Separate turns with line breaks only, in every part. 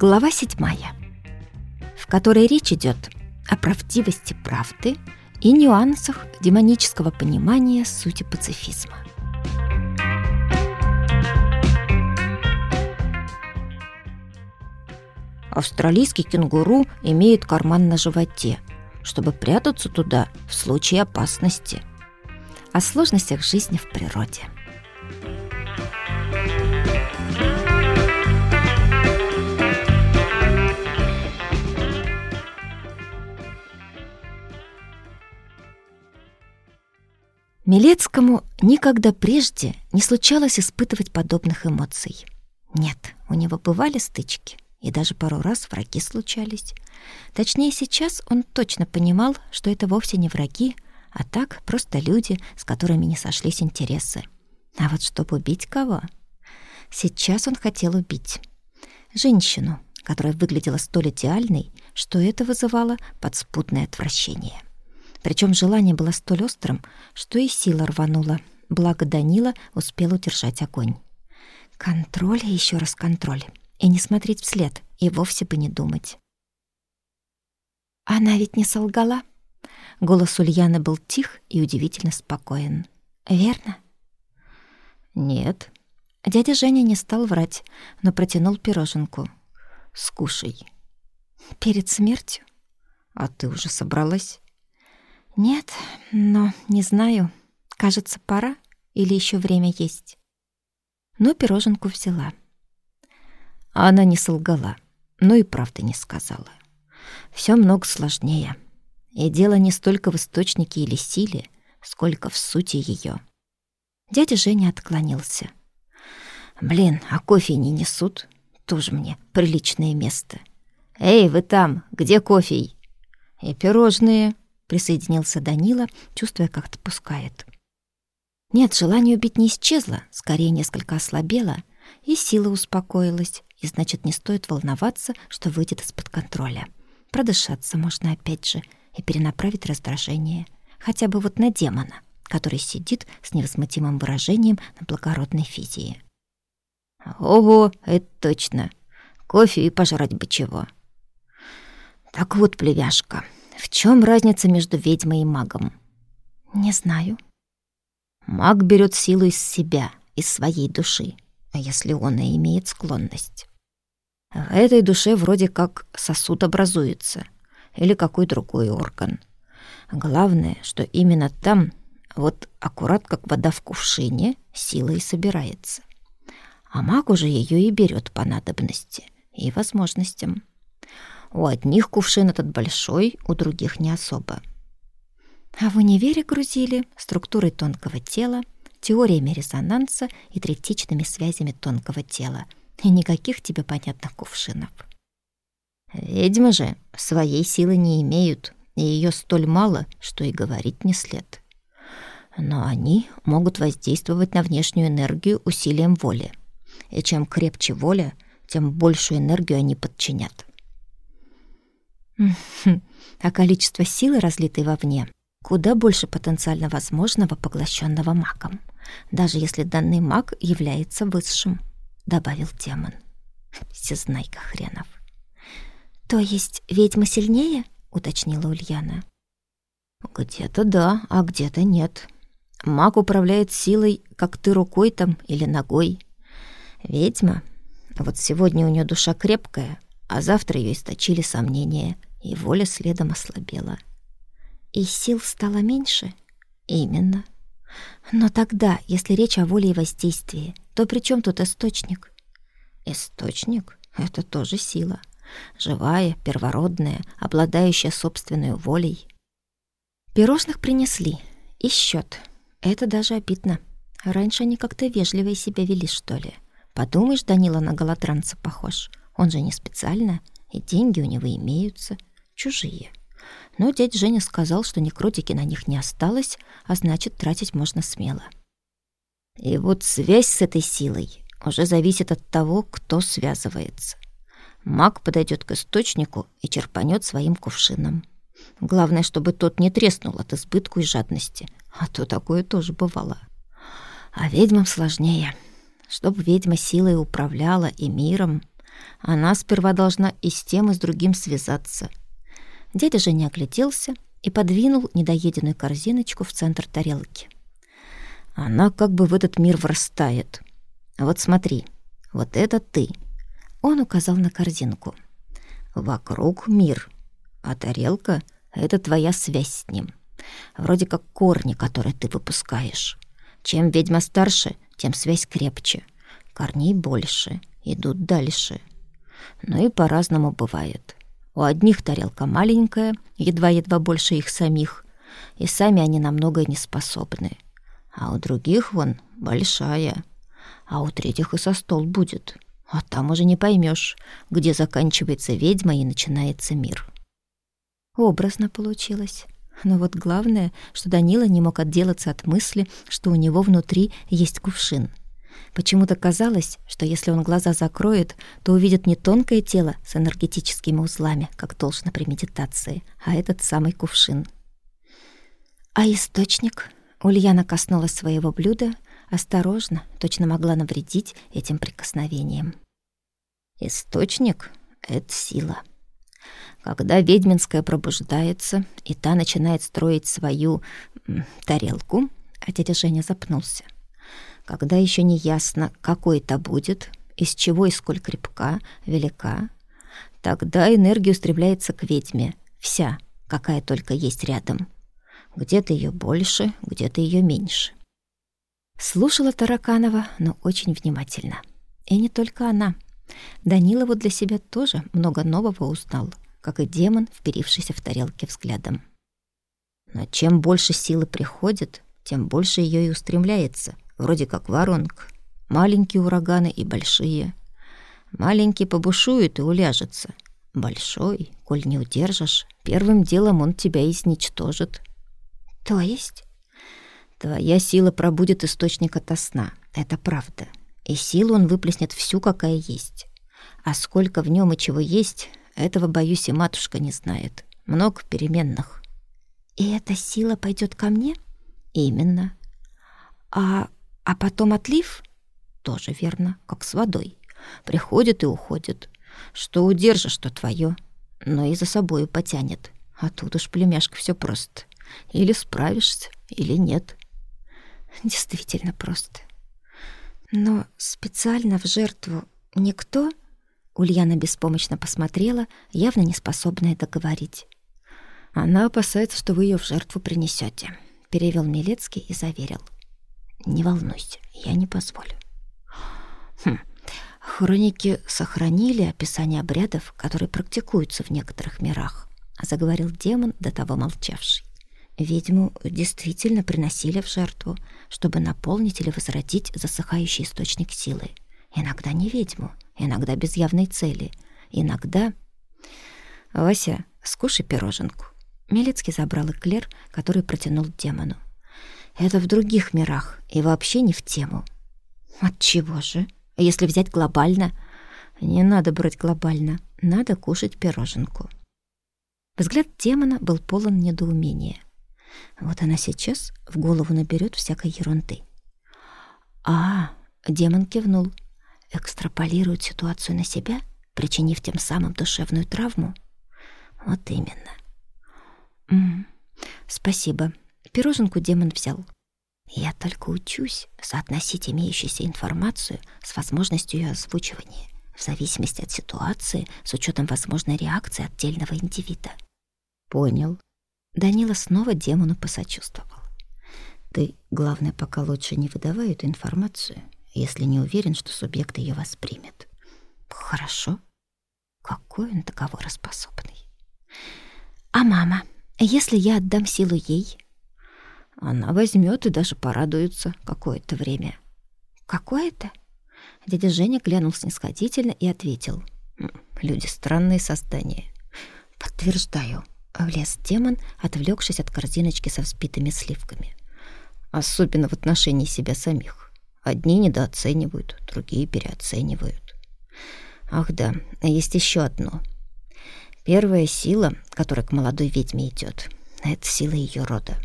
Глава седьмая, в которой речь идет о правдивости правды и нюансах демонического понимания сути пацифизма. Австралийский кенгуру имеет карман на животе, чтобы прятаться туда в случае опасности. О сложностях жизни в природе – Милецкому никогда прежде не случалось испытывать подобных эмоций. Нет, у него бывали стычки, и даже пару раз враги случались. Точнее, сейчас он точно понимал, что это вовсе не враги, а так просто люди, с которыми не сошлись интересы. А вот чтобы убить кого? Сейчас он хотел убить женщину, которая выглядела столь идеальной, что это вызывало подспутное отвращение. Причем желание было столь острым, что и сила рванула. Благо Данила успел удержать огонь. Контроль и еще раз контроль. И не смотреть вслед, и вовсе бы не думать. Она ведь не солгала. Голос Ульяны был тих и удивительно спокоен. Верно? Нет. Дядя Женя не стал врать, но протянул пироженку. Скушай. Перед смертью? А ты уже собралась? Нет, но не знаю. Кажется, пора или еще время есть. Но пироженку взяла. Она не солгала, но и правды не сказала. Все много сложнее. И дело не столько в источнике или силе, сколько в сути ее. Дядя Женя отклонился. Блин, а кофе не несут? Тоже мне приличное место. Эй, вы там, где кофе? И пирожные, Присоединился Данила, чувствуя, как отпускает. Нет, желание убить не исчезло, скорее несколько ослабело, и сила успокоилась, и значит, не стоит волноваться, что выйдет из-под контроля. Продышаться можно опять же и перенаправить раздражение, хотя бы вот на демона, который сидит с невозмутимым выражением на благородной физии. Ого, это точно. Кофе и пожрать бы чего. Так вот, плевяшка, в чем разница между ведьмой и магом? Не знаю. Маг берет силу из себя, из своей души, а если он и имеет склонность. В этой душе вроде как сосуд образуется или какой другой орган. Главное, что именно там, вот аккурат как вода в кувшине, сила и собирается. А маг уже ее и берет по надобности и возможностям. У одних кувшин этот большой, у других не особо. А в универе грузили структурой тонкого тела, теориями резонанса и третичными связями тонкого тела. И никаких тебе понятных кувшинов. Ведьмы же своей силы не имеют, и ее столь мало, что и говорить не след. Но они могут воздействовать на внешнюю энергию усилием воли. И чем крепче воля, тем большую энергию они подчинят. А количество силы, разлитой вовне, куда больше потенциально возможного, поглощенного магом, даже если данный маг является высшим, добавил демон. Всезнайка хренов. То есть ведьма сильнее? уточнила Ульяна. Где-то да, а где-то нет. Маг управляет силой, как ты рукой там или ногой. Ведьма, вот сегодня у нее душа крепкая, а завтра ее источили сомнения — и воля следом ослабела. И сил стало меньше? Именно. Но тогда, если речь о воле и воздействии, то при чем тут источник? Источник — это тоже сила. Живая, первородная, обладающая собственной волей. Пирожных принесли. И счет. Это даже обидно. Раньше они как-то вежливо себя вели, что ли. Подумаешь, Данила на голодранца похож. Он же не специально, и деньги у него имеются чужие. Но дядя Женя сказал, что некротики на них не осталось, а значит, тратить можно смело. И вот связь с этой силой уже зависит от того, кто связывается. Маг подойдет к источнику и черпанет своим кувшином. Главное, чтобы тот не треснул от избытку и жадности, а то такое тоже бывало. А ведьмам сложнее. Чтобы ведьма силой управляла и миром, Она сперва должна и с тем, и с другим связаться. Дядя не огляделся и подвинул недоеденную корзиночку в центр тарелки. Она как бы в этот мир врастает. Вот смотри, вот это ты. Он указал на корзинку. Вокруг мир, а тарелка — это твоя связь с ним. Вроде как корни, которые ты выпускаешь. Чем ведьма старше, тем связь крепче. Корней больше, идут дальше. Но и по-разному бывает. У одних тарелка маленькая, едва-едва больше их самих, и сами они на многое не способны. А у других вон большая, а у третьих и со стол будет. А там уже не поймешь, где заканчивается ведьма и начинается мир. Образно получилось. Но вот главное, что Данила не мог отделаться от мысли, что у него внутри есть кувшин. Почему-то казалось, что если он глаза закроет, то увидит не тонкое тело с энергетическими узлами, как должно при медитации, а этот самый кувшин. А источник? Ульяна коснулась своего блюда, осторожно, точно могла навредить этим прикосновением. Источник — это сила. Когда ведьминская пробуждается, и та начинает строить свою тарелку, а дядя Женя запнулся. Когда еще не ясно, какой это будет, из чего и сколь крепка, велика, тогда энергия устремляется к ведьме, вся, какая только есть рядом. Где-то ее больше, где-то ее меньше. Слушала Тараканова, но очень внимательно. И не только она. Данилову для себя тоже много нового узнал — как и демон, вперившийся в тарелке взглядом. Но чем больше силы приходит, тем больше ее и устремляется, вроде как воронка. Маленькие ураганы и большие. Маленький побушует и уляжется. Большой, коль не удержишь, первым делом он тебя изничтожит. То есть? Твоя сила пробудет источник ото сна, это правда. И силу он выплеснет всю, какая есть. А сколько в нем и чего есть, этого, боюсь, и матушка не знает. Много переменных. И эта сила пойдет ко мне? Именно. А, а потом отлив? Тоже верно, как с водой. Приходит и уходит. Что удержишь, что твое, но и за собою потянет. А тут уж, племяшка, все просто. Или справишься, или нет. Действительно просто. Но специально в жертву никто Ульяна беспомощно посмотрела, явно не способная договорить. «Она опасается, что вы ее в жертву принесете», — перевел Милецкий и заверил. «Не волнуйся, я не позволю». Хм. Хроники сохранили описание обрядов, которые практикуются в некоторых мирах, заговорил демон, до того молчавший. Ведьму действительно приносили в жертву, чтобы наполнить или возродить засыхающий источник силы. Иногда не ведьму, иногда без явной цели, иногда... «Вася, скушай пироженку». Милецкий забрал эклер, который протянул демону. «Это в других мирах и вообще не в тему». «От чего же? Если взять глобально...» «Не надо брать глобально, надо кушать пироженку». Взгляд демона был полон недоумения. Вот она сейчас в голову наберет всякой ерунды. «А, демон кивнул экстраполирует ситуацию на себя, причинив тем самым душевную травму? Вот именно. М -м, спасибо. Пироженку демон взял. Я только учусь соотносить имеющуюся информацию с возможностью ее озвучивания в зависимости от ситуации с учетом возможной реакции отдельного индивида. Понял. Данила снова демону посочувствовал. Ты, главное, пока лучше не выдавай эту информацию если не уверен, что субъект ее воспримет. Хорошо. Какой он договороспособный. А мама, если я отдам силу ей? Она возьмет и даже порадуется какое-то время. Какое-то? Дядя Женя глянул снисходительно и ответил. Люди странные создания. Подтверждаю. Влез демон, отвлекшись от корзиночки со взбитыми сливками. Особенно в отношении себя самих. Одни недооценивают, другие переоценивают. Ах да, есть еще одно. Первая сила, которая к молодой ведьме идет, это сила ее рода.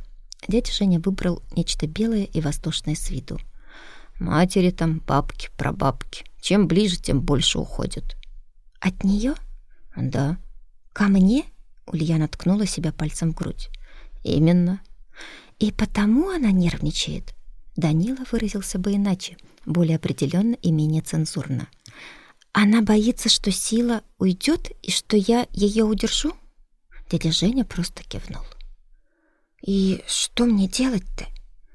Дядя Женя выбрал нечто белое и воздушное с виду. Матери там, бабки, прабабки. Чем ближе, тем больше уходят. От нее?
Да.
Ко мне? Ульяна ткнула себя пальцем в грудь.
Именно.
И потому она нервничает. Данила выразился бы иначе, более определенно и менее цензурно. Она боится, что сила уйдет и что я ее удержу? Дядя Женя просто кивнул. И что мне делать-то?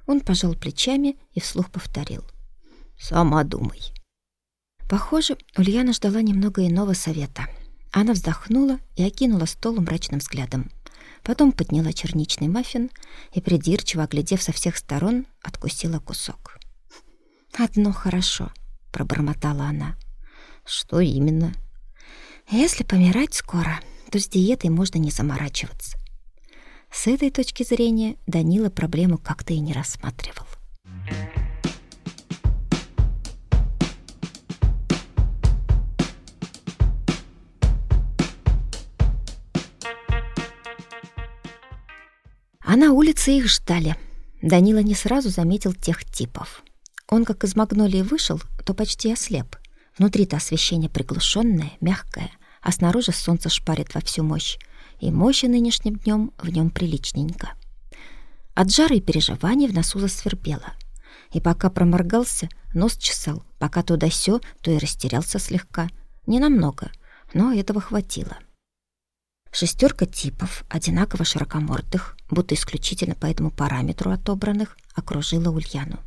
Он пожал плечами и вслух повторил:
"Сама думай".
Похоже, Ульяна ждала немного иного совета. Она вздохнула и окинула стол мрачным взглядом. Потом подняла черничный маффин и, придирчиво оглядев со всех сторон, откусила кусок. «Одно хорошо», — пробормотала она.
«Что именно?»
«Если помирать скоро, то с диетой можно не заморачиваться». С этой точки зрения Данила проблему как-то и не рассматривал. А на улице их ждали. Данила не сразу заметил тех типов. Он как из магнолии вышел, то почти ослеп. Внутри-то освещение приглушенное, мягкое, а снаружи солнце шпарит во всю мощь, и мощи нынешним днем в нем приличненько. От жары и переживаний в носу засвербело. И пока проморгался, нос чесал, пока то да сё, то и растерялся слегка. Ненамного, но этого хватило. Шестерка типов, одинаково широкомордых, будто исключительно по этому параметру отобранных, окружила Ульяну.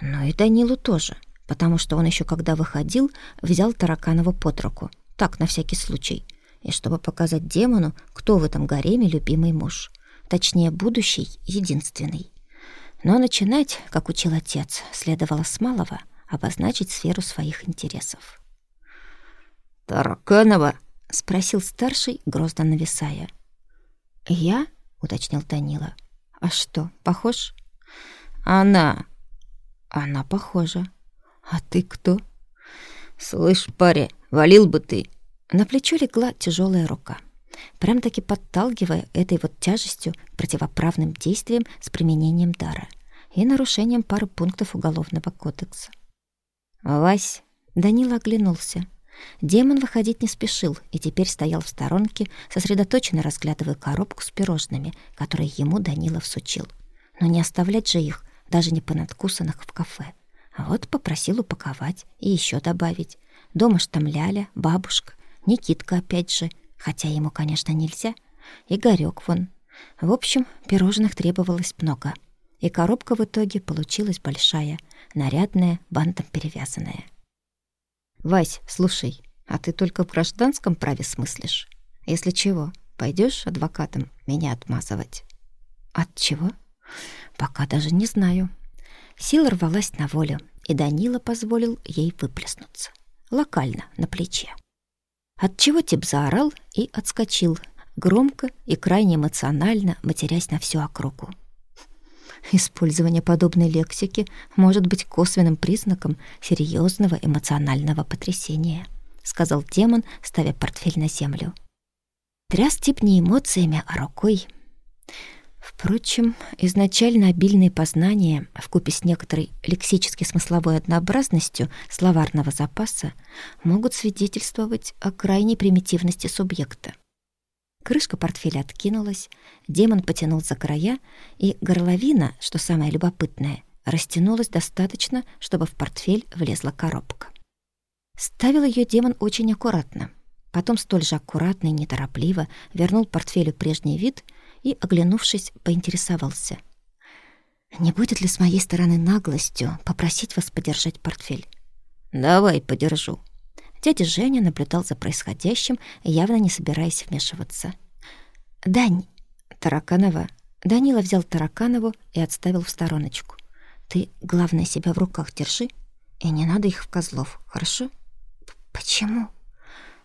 Но и Данилу тоже, потому что он еще когда выходил, взял Тараканова под руку, так, на всякий случай, и чтобы показать демону, кто в этом гареме любимый муж, точнее, будущий, единственный. Но начинать, как учил отец, следовало с малого, обозначить сферу своих интересов.
«Тараканова!»
— спросил старший, грозно нависая. «Я?» — уточнил Данила. «А что, похож?»
«Она!»
«Она похожа. А ты кто?»
«Слышь, паря, валил бы ты!»
На плечо легла тяжелая рука, прям-таки подталкивая этой вот тяжестью к противоправным действиям с применением дара и нарушением пары пунктов Уголовного кодекса. «Вась!» — Данила оглянулся. Демон выходить не спешил и теперь стоял в сторонке, сосредоточенно разглядывая коробку с пирожными, которые ему Данила всучил. Но не оставлять же их, даже не понадкусанных в кафе. А вот попросил упаковать и еще добавить. Дома ж бабушка, Никитка опять же, хотя ему, конечно, нельзя, и Горёк вон. В общем, пирожных требовалось много. И коробка в итоге получилась большая, нарядная, бантом перевязанная. «Вась, слушай, а ты только в гражданском праве смыслишь? Если чего, пойдешь адвокатом меня отмазывать?» «От чего?» «Пока даже не знаю». Сила рвалась на волю, и Данила позволил ей выплеснуться. Локально, на плече. Отчего тип заорал и отскочил, громко и крайне эмоционально матерясь на всю округу. Использование подобной лексики может быть косвенным признаком серьезного эмоционального потрясения, сказал демон, ставя портфель на землю. Тряс тип не эмоциями, а рукой. Впрочем, изначально обильные познания вкупе с некоторой лексически-смысловой однообразностью словарного запаса могут свидетельствовать о крайней примитивности субъекта. Крышка портфеля откинулась, демон потянул за края, и горловина, что самое любопытное, растянулась достаточно, чтобы в портфель влезла коробка. Ставил ее демон очень аккуратно. Потом столь же аккуратно и неторопливо вернул портфелю прежний вид и, оглянувшись, поинтересовался. «Не будет ли с моей стороны наглостью попросить вас подержать портфель?»
«Давай, подержу»,
Дядя Женя наблюдал за происходящим, явно не собираясь вмешиваться. «Дань!» «Тараканова!» Данила взял Тараканову и отставил в стороночку. «Ты, главное, себя в руках держи, и не надо их в козлов, хорошо?» «Почему?»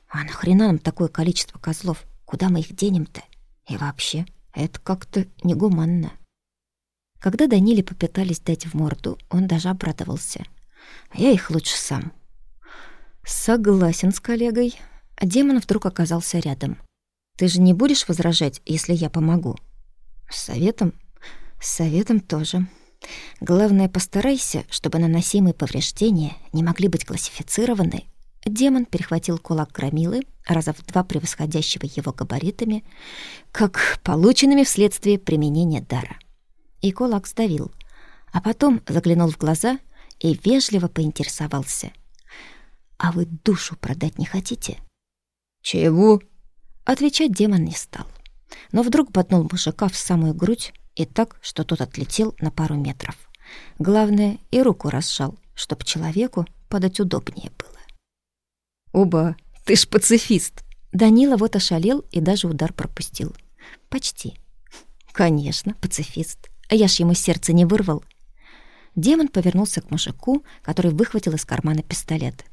«А нахрена нам такое количество козлов? Куда мы их денем-то? И вообще, это как-то негуманно». Когда Даниле попытались дать в морду, он даже обрадовался. «Я их лучше сам». Согласен с коллегой. А демон вдруг оказался рядом. Ты же не будешь возражать, если я помогу? С советом? С советом тоже. Главное, постарайся, чтобы наносимые повреждения не могли быть классифицированы Демон перехватил кулак громилы, раза в два превосходящего его габаритами, как полученными вследствие применения дара. И кулак сдавил, а потом заглянул в глаза и вежливо поинтересовался. «А вы душу продать не хотите?»
«Чего?»
Отвечать демон не стал, но вдруг поднул мужика в самую грудь и так, что тот отлетел на пару метров. Главное, и руку разжал, чтоб человеку подать удобнее было.
«Оба, ты ж пацифист!»
Данила вот ошалел и даже удар пропустил. Почти. Конечно, пацифист. А я ж ему сердце не вырвал. Демон повернулся к мужику, который выхватил из кармана пистолет.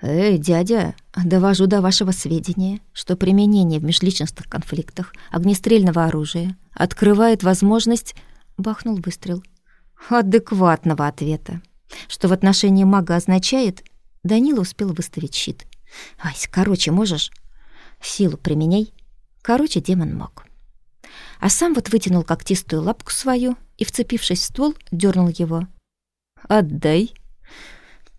«Эй, дядя, довожу до вашего сведения, что применение в межличностных конфликтах огнестрельного оружия открывает возможность...» Бахнул выстрел. «Адекватного ответа. Что в отношении мага означает, Данила успел выставить щит. «Ась, короче, можешь?» «Силу применяй». Короче, демон мог. А сам вот вытянул когтистую лапку свою и, вцепившись в ствол, дернул его. «Отдай».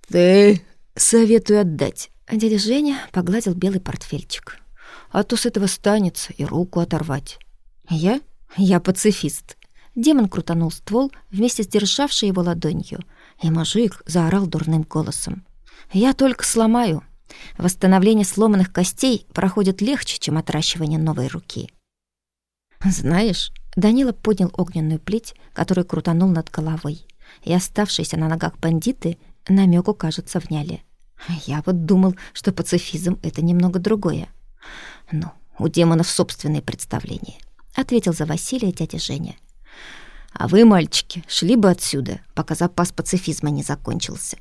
«Ты...»
«Советую отдать». Дядя Женя погладил белый портфельчик. «А то с этого станется и руку оторвать». «Я? Я пацифист». Демон крутанул ствол вместе с державшей его ладонью, и мужик заорал дурным голосом. Я только сломаю. Восстановление сломанных костей проходит легче, чем отращивание новой руки. Знаешь, Данила поднял огненную плеть, которую крутанул над головой, и оставшиеся на ногах бандиты намеку, кажется, вняли. Я вот думал, что пацифизм — это немного другое. Ну, у демонов собственные представления, — ответил за Василия дядя Женя. А вы, мальчики, шли бы отсюда, пока запас пацифизма не закончился.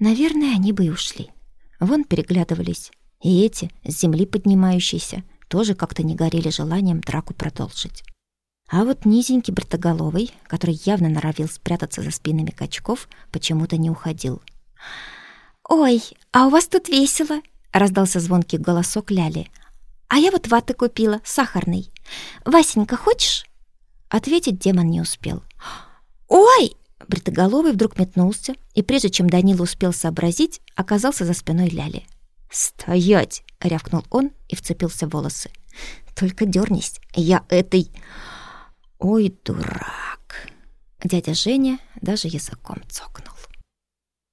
Наверное, они бы и ушли. Вон переглядывались. И эти, с земли поднимающиеся, тоже как-то не горели желанием драку продолжить. А вот низенький бритоголовый, который явно норовил спрятаться за спинами качков, почему-то не уходил. «Ой, а у вас тут весело!» — раздался звонкий голосок Ляли. «А я вот ваты купила, сахарный. Васенька, хочешь?» Ответить демон не успел. «Ой!» Бритоголовый вдруг метнулся, и прежде чем Данила успел сообразить, оказался за спиной Ляли. «Стоять!» — рявкнул он и вцепился в волосы. «Только дернись, я этой...» «Ой, дурак!» Дядя Женя даже языком цокнул.